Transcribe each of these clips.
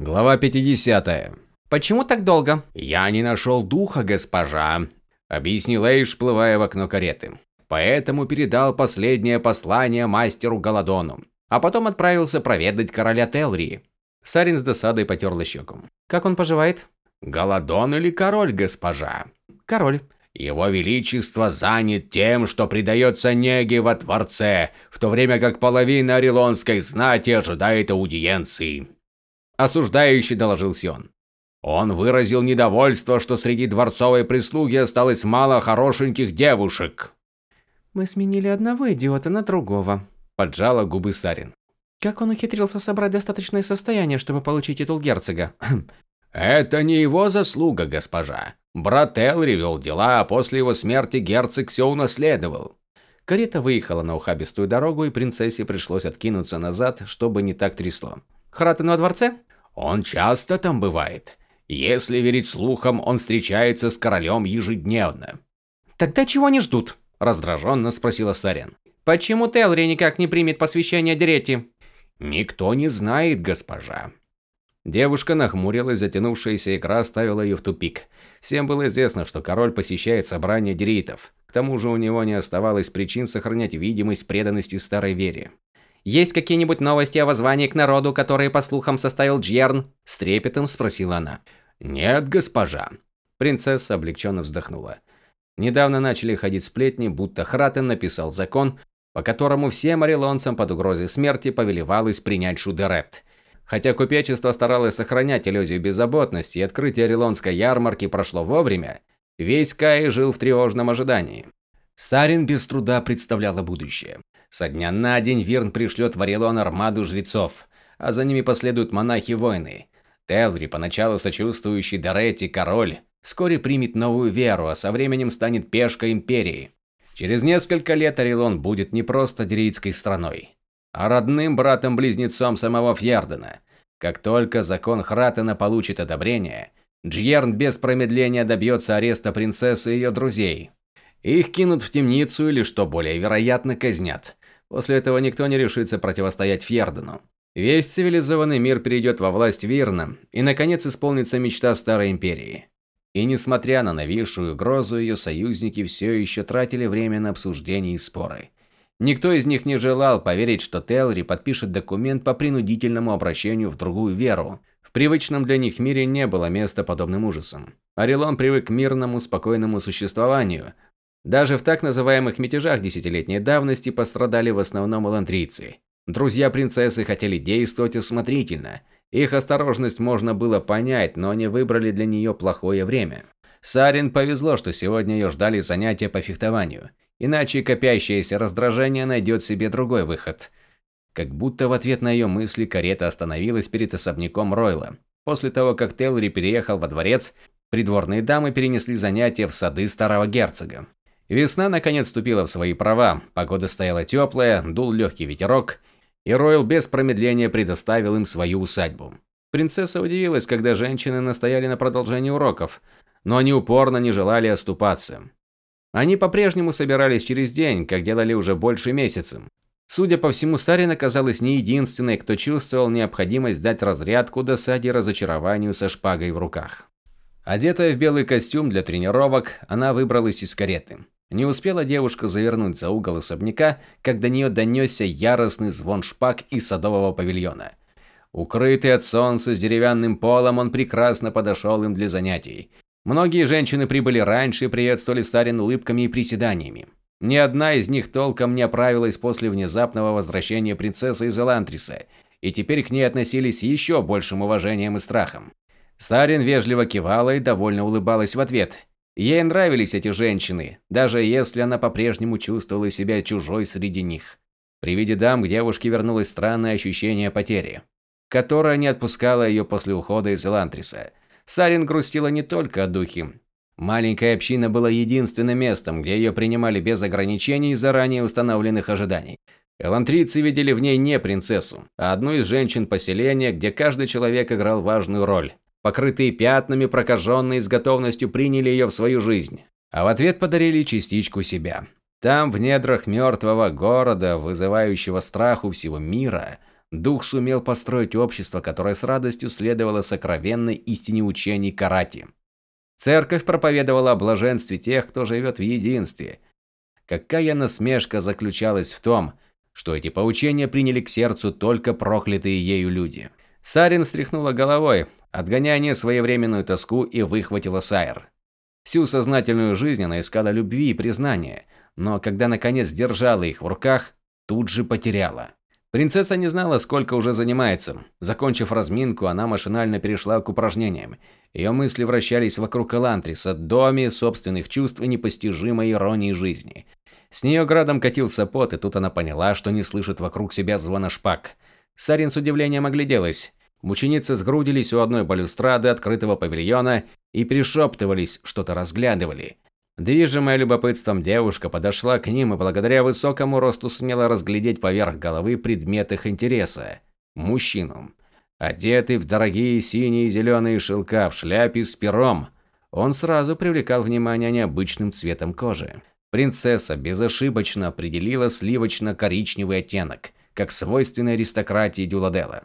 Глава 50. Почему так долго? Я не нашел духа, госпожа, объяснил Эйш, вплывая в окно кареты. Поэтому передал последнее послание мастеру Голодону, а потом отправился проведать короля Телрии. Сарин с досадой потёр щеку. Как он поживает? Голодон или король, госпожа? Король. Его Величество занят тем, что предается неге во дворце, в то время как половина орелонской знати ожидает аудиенции осуждающий доложил Сион. Он выразил недовольство, что среди дворцовой прислуги осталось мало хорошеньких девушек. Мы сменили одного идиота на другого, поджала губы Сарин. Как он ухитрился собрать достаточное состояние, чтобы получить титул герцога? Это не его заслуга, госпожа. Брат Элри вел дела, а после его смерти герцог все унаследовал. Карета выехала на ухабистую дорогу, и принцессе пришлось откинуться назад, чтобы не так трясло. Хратен во дворце? Он часто там бывает. Если верить слухам, он встречается с королем ежедневно. Тогда чего они ждут? раздраженно спросила Сарен. Почему Телри никак не примет посвящение Дерети? Никто не знает, госпожа. Девушка нахмурилась, затянувшаяся икра ставила ее в тупик. Всем было известно, что король посещает собрания деритов. К тому же у него не оставалось причин сохранять видимость преданности старой вере. Есть какие-нибудь новости о воззвании к народу, которые, по слухам, составил Джьерн? С трепетом спросила она. Нет, госпожа. Принцесса облегченно вздохнула. Недавно начали ходить сплетни, будто Хратен написал закон, по которому всем орелонцам под угрозой смерти повелевалось принять Шудерет. Хотя купечество старалось сохранять иллюзию беззаботности и открытие орелонской ярмарки прошло вовремя, весь Кай жил в тревожном ожидании. Сарин без труда представляла будущее. Со дня на день Вирн пришлет в Орелон армаду жрецов, а за ними последуют монахи-воины. Телри, поначалу сочувствующий Доретти король, вскоре примет новую веру, а со временем станет пешкой империи. Через несколько лет Орелон будет не просто дерийской страной, а родным братом-близнецом самого Фьярдена. Как только закон Хратена получит одобрение, Джьерн без промедления добьется ареста принцессы и ее друзей. Их кинут в темницу или, что более вероятно, казнят. После этого никто не решится противостоять Фьердену. Весь цивилизованный мир перейдет во власть Вирна, и наконец исполнится мечта Старой Империи. И несмотря на нависшую угрозу, ее союзники все еще тратили время на обсуждения и споры. Никто из них не желал поверить, что Телри подпишет документ по принудительному обращению в другую веру. В привычном для них мире не было места подобным ужасам. Орелон привык к мирному, спокойному существованию, даже в так называемых мятежах десятилетней давности пострадали в основном эландрийцы. Друзья принцессы хотели действовать осмотрительно. Их осторожность можно было понять, но они выбрали для нее плохое время. Сарин повезло, что сегодня ее ждали занятия по фехтованию. Иначе копящееся раздражение найдет себе другой выход. Как будто в ответ на ее мысли карета остановилась перед особняком Ройла. После того, как Телри переехал во дворец, придворные дамы перенесли занятия в сады старого герцога. Весна наконец вступила в свои права, погода стояла теплая, дул легкий ветерок, и Ройл без промедления предоставил им свою усадьбу. Принцесса удивилась, когда женщины настояли на продолжении уроков, но они упорно не желали оступаться. Они по-прежнему собирались через день, как делали уже больше месяца. Судя по всему, Сарин оказалась не единственной, кто чувствовал необходимость дать разрядку досаде и разочарованию со шпагой в руках. Одетая в белый костюм для тренировок, она выбралась из кареты. Не успела девушка завернуть за угол особняка, как до нее донесся яростный звон шпаг из садового павильона. Укрытый от солнца с деревянным полом, он прекрасно подошел им для занятий. Многие женщины прибыли раньше и приветствовали Сарин улыбками и приседаниями. Ни одна из них толком не оправилась после внезапного возвращения принцессы из Элантриса, и теперь к ней относились еще большим уважением и страхом. Сарин вежливо кивала и довольно улыбалась в ответ, Ей нравились эти женщины, даже если она по-прежнему чувствовала себя чужой среди них. При виде дам к девушке вернулось странное ощущение потери, которое не отпускало ее после ухода из Элантриса. Сарин грустила не только о духе. Маленькая община была единственным местом, где ее принимали без ограничений и заранее установленных ожиданий. Элантрийцы видели в ней не принцессу, а одну из женщин поселения, где каждый человек играл важную роль. Покрытые пятнами, прокаженные с готовностью приняли ее в свою жизнь, а в ответ подарили частичку себя. Там, в недрах мертвого города, вызывающего страх у всего мира, дух сумел построить общество, которое с радостью следовало сокровенной истине учений карати. Церковь проповедовала о блаженстве тех, кто живет в единстве. Какая насмешка заключалась в том, что эти поучения приняли к сердцу только проклятые ею люди. Сарин стряхнула головой, отгоняя несвоевременную тоску и выхватила Сайр. Всю сознательную жизнь она искала любви и признания, но когда наконец держала их в руках, тут же потеряла. Принцесса не знала, сколько уже занимается. Закончив разминку, она машинально перешла к упражнениям. Ее мысли вращались вокруг Элантриса, доме, собственных чувств и непостижимой иронии жизни. С нее градом катился пот, и тут она поняла, что не слышит вокруг себя звона шпаг. Сарин с удивлением огляделась. Мученицы сгрудились у одной балюстрады открытого павильона и перешептывались, что-то разглядывали. Движимая любопытством девушка подошла к ним и благодаря высокому росту смела разглядеть поверх головы предмет их интереса – мужчину. Одетый в дорогие синие и зеленые шелка в шляпе с пером, он сразу привлекал внимание необычным цветом кожи. Принцесса безошибочно определила сливочно-коричневый оттенок, как свойственный аристократии Дюладела.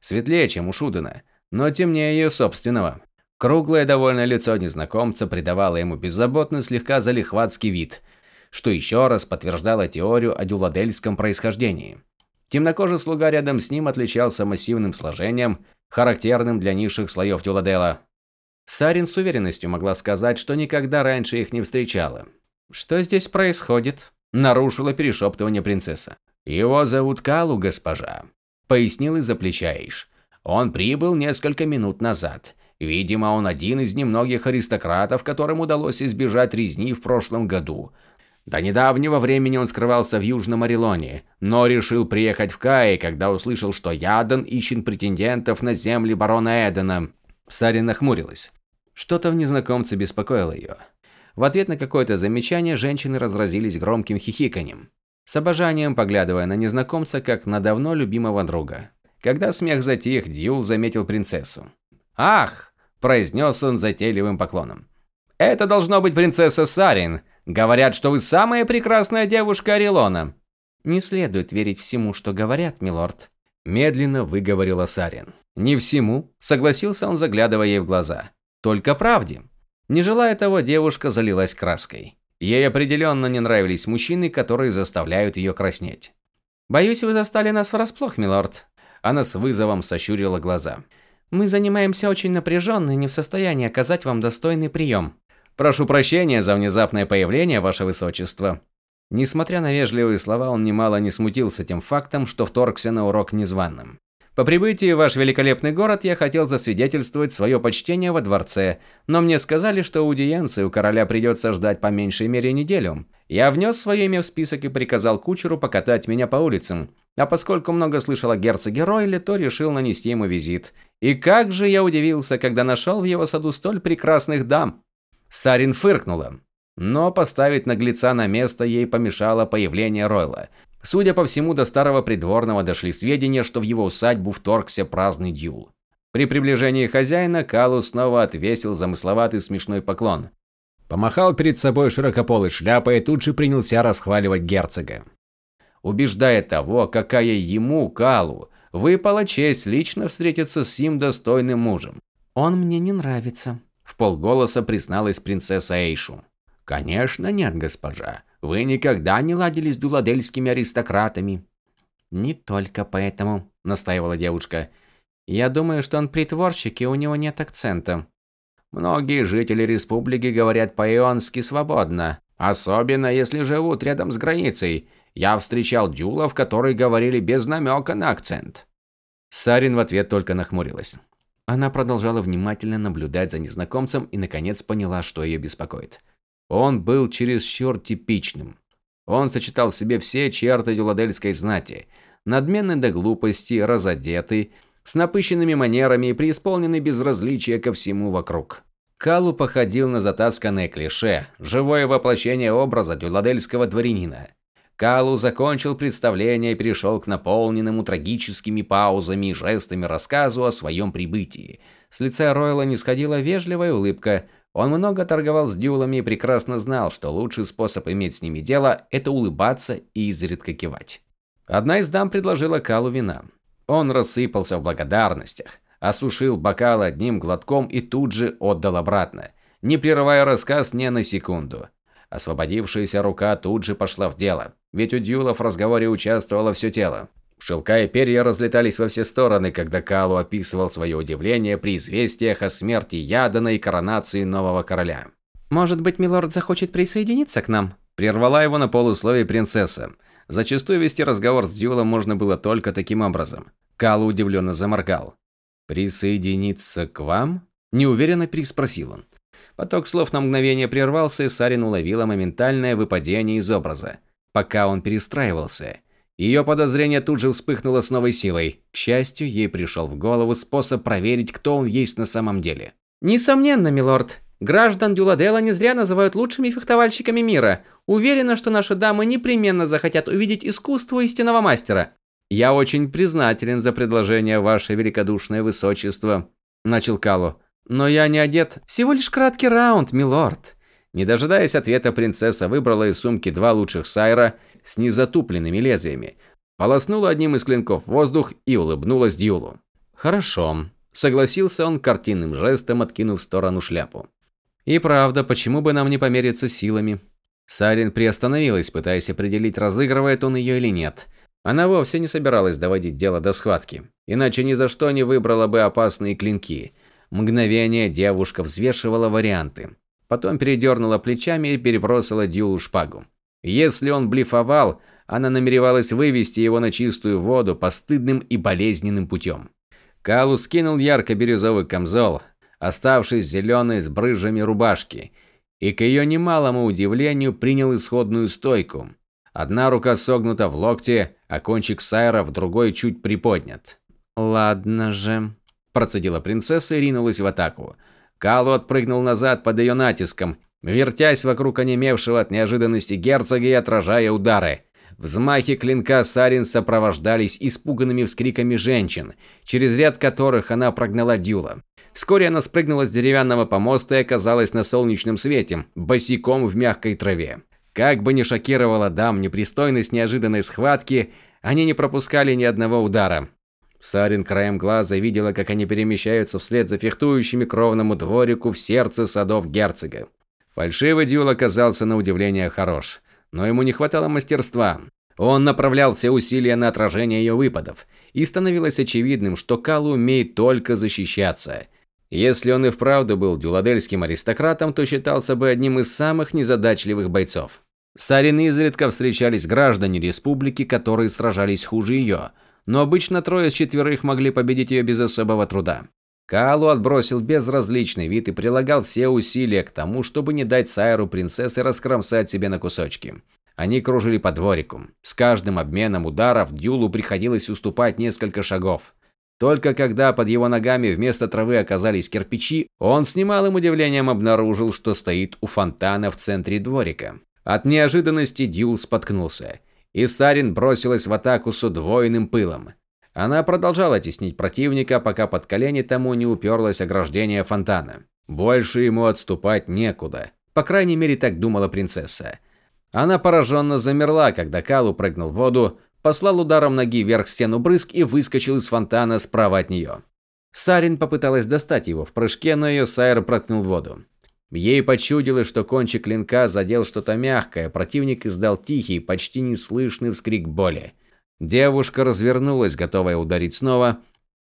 Светлее, чем у Шудена, но темнее ее собственного. Круглое довольное лицо незнакомца придавало ему беззаботный слегка залихватский вид, что еще раз подтверждало теорию о дюладельском происхождении. Темнокожий слуга рядом с ним отличался массивным сложением, характерным для низших слоев Дюладела. Сарин с уверенностью могла сказать, что никогда раньше их не встречала. «Что здесь происходит?» – нарушила перешептывание принцесса. «Его зовут Калу, госпожа», – пояснил из-за плеча Эйш. «Он прибыл несколько минут назад. Видимо, он один из немногих аристократов, которым удалось избежать резни в прошлом году. До недавнего времени он скрывался в Южном Орелоне, но решил приехать в Каи, когда услышал, что Ядан ищет претендентов на земли барона Эдена. Сарин нахмурилась. Что-то в незнакомце беспокоило ее. В ответ на какое-то замечание женщины разразились громким хихиканьем, с обожанием поглядывая на незнакомца, как на давно любимого друга. Когда смех затих, Дьюл заметил принцессу. «Ах!» – произнес он затейливым поклоном. «Это должно быть принцесса Сарин. Говорят, что вы самая прекрасная девушка Орелона». «Не следует верить всему, что говорят, милорд», – медленно выговорила Сарин. «Не всему», – согласился он, заглядывая ей в глаза. «Только правде». Не желая того, девушка залилась краской. Ей определенно не нравились мужчины, которые заставляют ее краснеть. «Боюсь, вы застали нас врасплох, милорд». Она с вызовом сощурила глаза. Мы занимаемся очень напряженно и не в состоянии оказать вам достойный прием. Прошу прощения за внезапное появление, ваше высочество. Несмотря на вежливые слова, он немало не смутился тем фактом, что вторгся на урок незваным. По прибытии в ваш великолепный город я хотел засвидетельствовать свое почтение во дворце, но мне сказали, что аудиенции у короля придется ждать по меньшей мере неделю. Я внес свое имя в список и приказал кучеру покатать меня по улицам. А поскольку много слышал о герцоге Ройле, то решил нанести ему визит. И как же я удивился, когда нашел в его саду столь прекрасных дам. Сарин фыркнула. Но поставить наглеца на место ей помешало появление Ройла. Судя по всему, до старого придворного дошли сведения, что в его усадьбу вторгся праздный дюл. При приближении хозяина Калу снова отвесил замысловатый смешной поклон. Помахал перед собой широкополой шляпой и тут же принялся расхваливать герцога. Убеждая того, какая ему, Калу, выпала честь лично встретиться с сим достойным мужем. «Он мне не нравится», – в полголоса призналась принцесса Эйшу. «Конечно нет, госпожа. Вы никогда не ладили с дуладельскими аристократами». «Не только поэтому», – настаивала девушка. «Я думаю, что он притворщик, и у него нет акцента». Многие жители республики говорят по-ионски свободно, особенно если живут рядом с границей. Я встречал дюлов, которые говорили без намека на акцент. Сарин в ответ только нахмурилась. Она продолжала внимательно наблюдать за незнакомцем и наконец поняла, что ее беспокоит. Он был чересчур типичным. Он сочетал в себе все черты дюладельской знати. Надменный до глупости, разодетый, с напыщенными манерами и преисполненный безразличия ко всему вокруг. Калу походил на затасканное клише, живое воплощение образа дюладельского дворянина. Калу закончил представление и перешел к наполненному трагическими паузами и жестами рассказу о своем прибытии. С лица Ройла не сходила вежливая улыбка, он много торговал с дюлами и прекрасно знал, что лучший способ иметь с ними дело – это улыбаться и изредка кивать. Одна из дам предложила Калу вина. Он рассыпался в благодарностях, осушил бокал одним глотком и тут же отдал обратно, не прерывая рассказ ни на секунду. Освободившаяся рука тут же пошла в дело, ведь у Дьюла в разговоре участвовало все тело. Шелка и перья разлетались во все стороны, когда Калу описывал свое удивление при известиях о смерти Ядана и коронации нового короля. «Может быть, милорд захочет присоединиться к нам?» Прервала его на полусловие принцесса. Зачастую вести разговор с Дьюлом можно было только таким образом. Калу удивленно заморгал. «Присоединиться к вам?» – неуверенно переспросил он. Поток слов на мгновение прервался, и Сарин уловила моментальное выпадение из образа. Пока он перестраивался. Ее подозрение тут же вспыхнуло с новой силой. К счастью, ей пришел в голову способ проверить, кто он есть на самом деле. «Несомненно, милорд. Граждан Дюладела не зря называют лучшими фехтовальщиками мира. Уверена, что наши дамы непременно захотят увидеть искусство истинного мастера. Я очень признателен за предложение, ваше великодушное высочество, начал Калу. Но я не одет. Всего лишь краткий раунд, милорд. Не дожидаясь ответа, принцесса выбрала из сумки два лучших сайра с незатупленными лезвиями, полоснула одним из клинков в воздух и улыбнулась Дьюлу. «Хорошо», – согласился он картинным жестом, откинув в сторону шляпу. «И правда, почему бы нам не помериться силами?» Сарин приостановилась, пытаясь определить, разыгрывает он ее или нет. Она вовсе не собиралась доводить дело до схватки, иначе ни за что не выбрала бы опасные клинки. Мгновение девушка взвешивала варианты. Потом передернула плечами и перебросила Дюлу шпагу. Если он блефовал, она намеревалась вывести его на чистую воду постыдным и болезненным путем. Калу скинул ярко-бирюзовый камзол, оставшись зеленой с брызжами рубашки, и к ее немалому удивлению принял исходную стойку. Одна рука согнута в локте, а кончик сайра в другой чуть приподнят. «Ладно же», – процедила принцесса и ринулась в атаку. Калу отпрыгнул назад под ее натиском, вертясь вокруг онемевшего от неожиданности герцога и отражая удары. Взмахи клинка Сарин сопровождались испуганными вскриками женщин, через ряд которых она прогнала Дюла. Вскоре она спрыгнула с деревянного помоста и оказалась на солнечном свете, босиком в мягкой траве. Как бы ни шокировала дам непристойность неожиданной схватки, они не пропускали ни одного удара. Сарин краем глаза видела, как они перемещаются вслед за фехтующими кровному дворику в сердце садов герцога. Фальшивый дюл оказался на удивление хорош, но ему не хватало мастерства. Он направлял все усилия на отражение ее выпадов, и становилось очевидным, что Калу умеет только защищаться. Если он и вправду был дюладельским аристократом, то считался бы одним из самых незадачливых бойцов. С Ариной изредка встречались граждане республики, которые сражались хуже ее, но обычно трое из четверых могли победить ее без особого труда. Калу отбросил безразличный вид и прилагал все усилия к тому, чтобы не дать Сайру принцессы раскромсать себе на кусочки. Они кружили по дворику. С каждым обменом ударов Дюлу приходилось уступать несколько шагов. Только когда под его ногами вместо травы оказались кирпичи, он с немалым удивлением обнаружил, что стоит у фонтана в центре дворика. От неожиданности Дюл споткнулся, и Сарин бросилась в атаку с удвоенным пылом. Она продолжала теснить противника, пока под колени тому не уперлось ограждение фонтана. Больше ему отступать некуда. По крайней мере, так думала принцесса. Она пораженно замерла, когда Калу прыгнул в воду, послал ударом ноги вверх стену брызг и выскочил из фонтана справа от нее. Сарин попыталась достать его в прыжке, но ее сайр проткнул воду. Ей почудилось, что кончик клинка задел что-то мягкое, противник издал тихий, почти неслышный вскрик боли. Девушка развернулась, готовая ударить снова,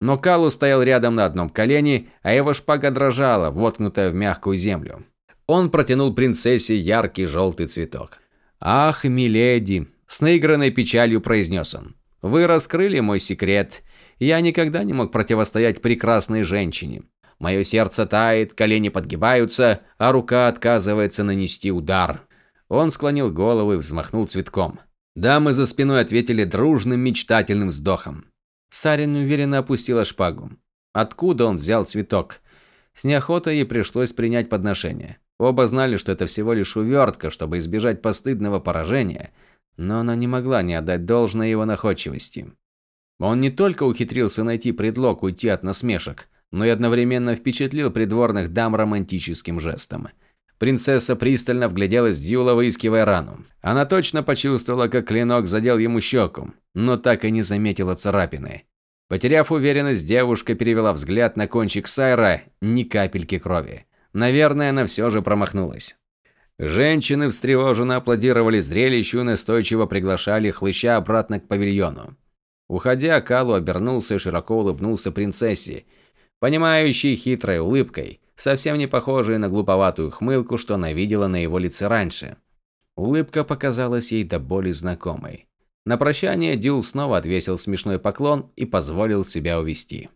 но Калу стоял рядом на одном колене, а его шпага дрожала, воткнутая в мягкую землю. Он протянул принцессе яркий желтый цветок. «Ах, миледи!» – с наигранной печалью произнес он. «Вы раскрыли мой секрет. Я никогда не мог противостоять прекрасной женщине. Мое сердце тает, колени подгибаются, а рука отказывается нанести удар. Он склонил голову и взмахнул цветком. Дамы за спиной ответили дружным мечтательным вздохом. Сарин уверенно опустила шпагу. Откуда он взял цветок? С неохотой ей пришлось принять подношение. Оба знали, что это всего лишь увертка, чтобы избежать постыдного поражения, но она не могла не отдать должное его находчивости. Он не только ухитрился найти предлог уйти от насмешек, но и одновременно впечатлил придворных дам романтическим жестом. Принцесса пристально вгляделась в Дьюла, выискивая рану. Она точно почувствовала, как клинок задел ему щеку, но так и не заметила царапины. Потеряв уверенность, девушка перевела взгляд на кончик Сайра, ни капельки крови. Наверное, она все же промахнулась. Женщины встревоженно аплодировали зрелищу и настойчиво приглашали хлыща обратно к павильону. Уходя, Калу обернулся и широко улыбнулся принцессе, понимающей хитрой улыбкой, совсем не похожей на глуповатую хмылку, что она видела на его лице раньше. Улыбка показалась ей до боли знакомой. На прощание Дюл снова отвесил смешной поклон и позволил себя увести.